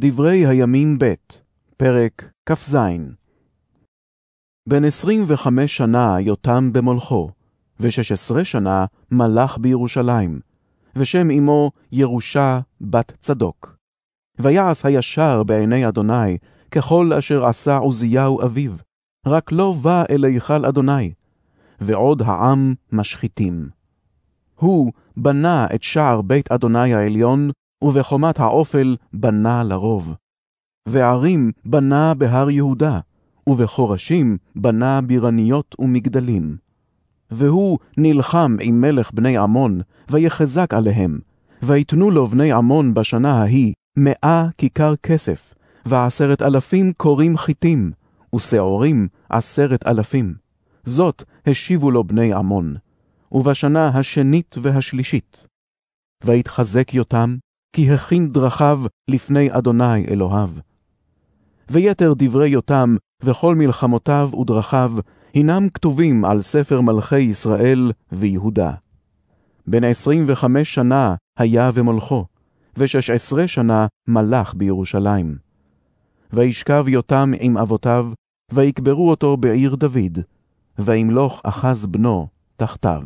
דברי הימים ב', פרק כ"ז. בן עשרים וחמש שנה יותם במולכו, ושש עשרה שנה מלך בירושלים, ושם אמו ירושה בת צדוק. ויעש הישר בעיני אדוני, ככל אשר עשה עוזיהו אביו, רק לא בא אל היכל אדוני, ועוד העם משחיתים. הוא בנה את שער בית אדוני העליון, ובחומת האופל בנה לרוב. וערים בנה בהר יהודה, ובחורשים בנה בירניות ומגדלים. והוא נלחם עם מלך בני עמון, ויחזק עליהם, ויתנו לו בני עמון בשנה ההיא מאה כיכר כסף, ועשרת אלפים קורים חיטים, ושעורים עשרת אלפים. זאת השיבו לו בני עמון. ובשנה השנית והשלישית. ויתחזק יותם, כי הכין דרכיו לפני אדוני אלוהיו. ויתר דברי יותם וכל מלחמותיו ודרכיו הנם כתובים על ספר מלכי ישראל ויהודה. בן עשרים וחמש שנה היה ומולכו, ושש עשרה שנה מלך בירושלים. וישכב יותם עם אבותיו, ויקברו אותו בעיר דוד, וימלוך אחז בנו תחתיו.